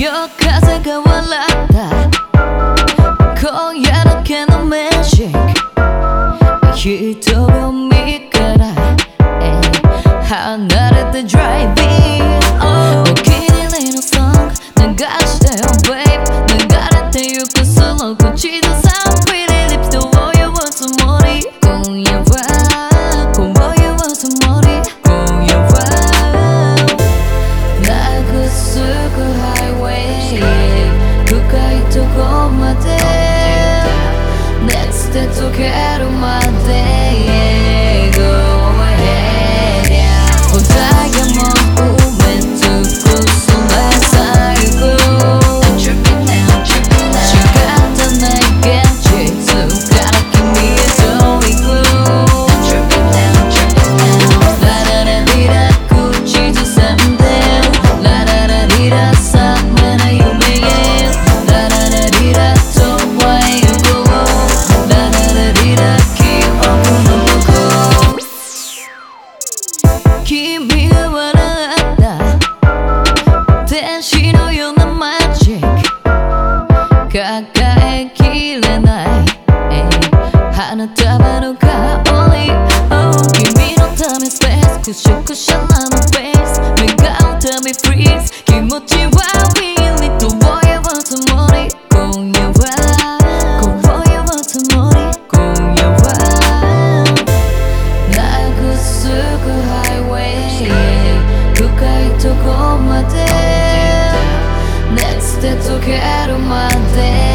風が笑った今夜だけのメージック人を見から離れてドライビングお気に入りのソング流してよ babe 君が笑った天使のようなマジック抱えきれない花束の香り Oh 君のためスペースくしゃくしゃなのフェイス願うた。めフリーズ気持ちはウ quero uma delas.